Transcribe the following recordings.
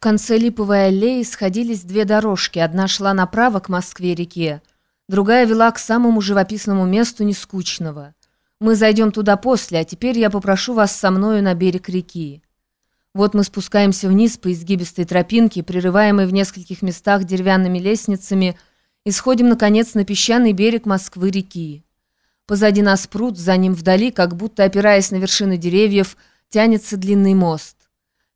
В конце Липовой аллеи сходились две дорожки. Одна шла направо к Москве-реке, другая вела к самому живописному месту Нескучного. Мы зайдем туда после, а теперь я попрошу вас со мною на берег реки. Вот мы спускаемся вниз по изгибистой тропинке, прерываемой в нескольких местах деревянными лестницами, и сходим, наконец, на песчаный берег Москвы-реки. Позади нас пруд, за ним вдали, как будто опираясь на вершины деревьев, тянется длинный мост.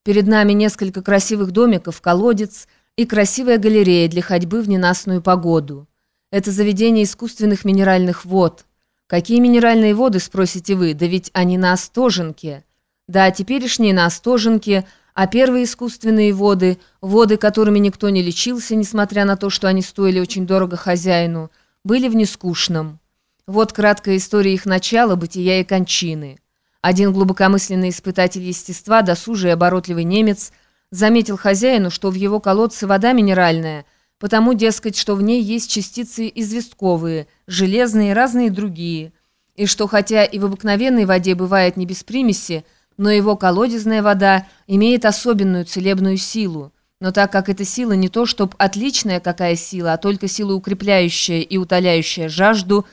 Перед нами несколько красивых домиков, колодец и красивая галерея для ходьбы в ненастную погоду. Это заведение искусственных минеральных вод. Какие минеральные воды, спросите вы? Да ведь они на Остоженке. Да, теперешние на Остоженке, а первые искусственные воды, воды, которыми никто не лечился, несмотря на то, что они стоили очень дорого хозяину, были в нескучном. Вот краткая история их начала, бытия и кончины. Один глубокомысленный испытатель естества, досужий и оборотливый немец, заметил хозяину, что в его колодце вода минеральная, потому, дескать, что в ней есть частицы известковые, железные и разные другие, и что хотя и в обыкновенной воде бывает не без примеси, но его колодезная вода имеет особенную целебную силу. Но так как эта сила не то, чтоб отличная какая сила, а только сила укрепляющая и утоляющая жажду,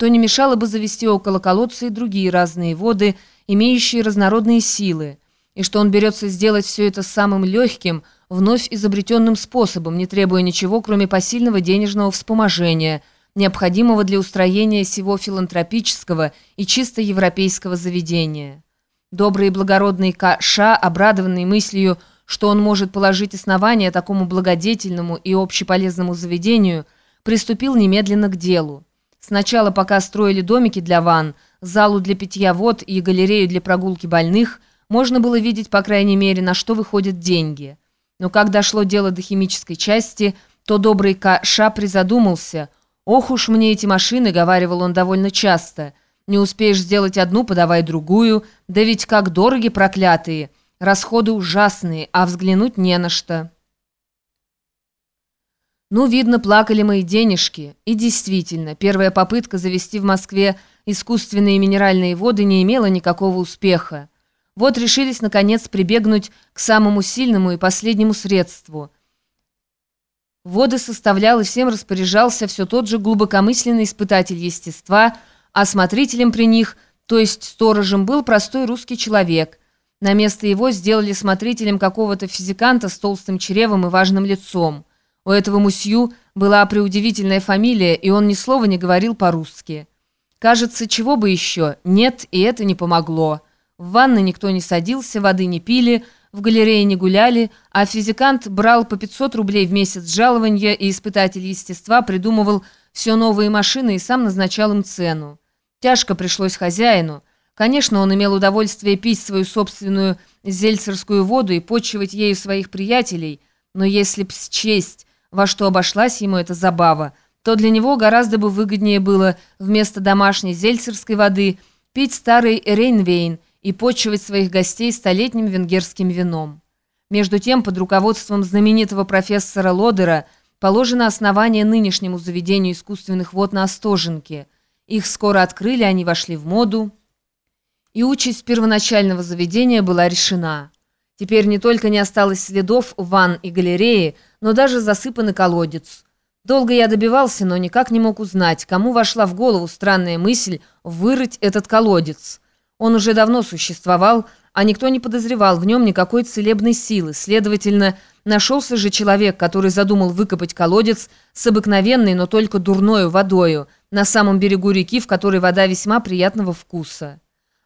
то не мешало бы завести около колодца и другие разные воды – имеющие разнородные силы, и что он берется сделать все это самым легким, вновь изобретенным способом, не требуя ничего, кроме посильного денежного вспоможения, необходимого для устроения всего филантропического и чисто европейского заведения. Добрый и благородный К.Ш., обрадованный мыслью, что он может положить основание такому благодетельному и общеполезному заведению, приступил немедленно к делу. Сначала, пока строили домики для ванн, залу для питья вод и галерею для прогулки больных, можно было видеть, по крайней мере, на что выходят деньги. Но как дошло дело до химической части, то добрый К.Ш. призадумался. «Ох уж мне эти машины», — говаривал он довольно часто. «Не успеешь сделать одну, подавай другую. Да ведь как дороги проклятые. Расходы ужасные, а взглянуть не на что». Ну, видно, плакали мои денежки. И действительно, первая попытка завести в Москве искусственные минеральные воды не имела никакого успеха. Вот решились, наконец, прибегнуть к самому сильному и последнему средству. Воды составлял и всем распоряжался все тот же глубокомысленный испытатель естества, а смотрителем при них, то есть сторожем, был простой русский человек. На место его сделали смотрителем какого-то физиканта с толстым чревом и важным лицом. У этого мусью была преудивительная фамилия, и он ни слова не говорил по-русски. Кажется, чего бы еще? Нет, и это не помогло. В ванной никто не садился, воды не пили, в галерее не гуляли, а физикант брал по 500 рублей в месяц жалования, и испытатель естества придумывал все новые машины и сам назначал им цену. Тяжко пришлось хозяину. Конечно, он имел удовольствие пить свою собственную зельцерскую воду и почивать ею своих приятелей, но если б счесть во что обошлась ему эта забава, то для него гораздо бы выгоднее было вместо домашней зельцерской воды пить старый рейнвейн и почивать своих гостей столетним венгерским вином. Между тем, под руководством знаменитого профессора Лодера положено основание нынешнему заведению искусственных вод на Остоженке. Их скоро открыли, они вошли в моду, и участь первоначального заведения была решена. Теперь не только не осталось следов ванн и галереи, но даже засыпанный колодец. Долго я добивался, но никак не мог узнать, кому вошла в голову странная мысль вырыть этот колодец. Он уже давно существовал, а никто не подозревал в нем никакой целебной силы. Следовательно, нашелся же человек, который задумал выкопать колодец с обыкновенной, но только дурною водою на самом берегу реки, в которой вода весьма приятного вкуса.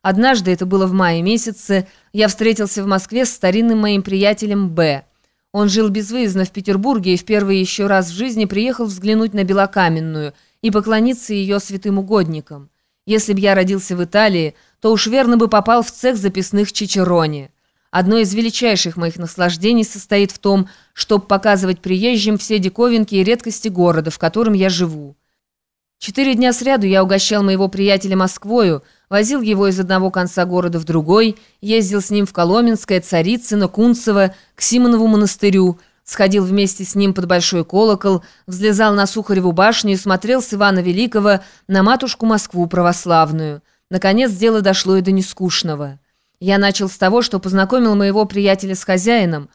Однажды, это было в мае месяце, я встретился в Москве с старинным моим приятелем Б. Он жил безвыездно в Петербурге и в первый еще раз в жизни приехал взглянуть на Белокаменную и поклониться ее святым угодникам. Если б я родился в Италии, то уж верно бы попал в цех записных Чичерони. Одно из величайших моих наслаждений состоит в том, чтобы показывать приезжим все диковинки и редкости города, в котором я живу. Четыре дня сряду я угощал моего приятеля Москвою, возил его из одного конца города в другой, ездил с ним в Коломенское, Царицыно, Кунцево, к Симонову монастырю, сходил вместе с ним под Большой колокол, взлезал на Сухареву башню и смотрел с Ивана Великого на матушку Москву православную. Наконец дело дошло и до нескучного. Я начал с того, что познакомил моего приятеля с хозяином.